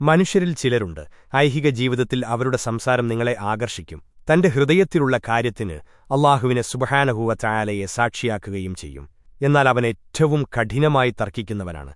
മനുഷ്യരിൽ ചിലരുണ്ട്. ഐഹിക ജീവിതത്തിൽ അവരുടെ സംസാരം നിങ്ങളെ ആകർഷിക്കും. തന്റെ ഹൃദയത്തിലുള്ള കാര്യത്തിന് അള്ളാഹുവിനെ സുബഹാനഹൂവ ചായാലയെ സാക്ഷിയാക്കുകയും ചെയ്യും. എന്നാൽ അവൻ ഏറ്റവും കഠിനമായി തർക്കിക്കുന്നവനാണ്.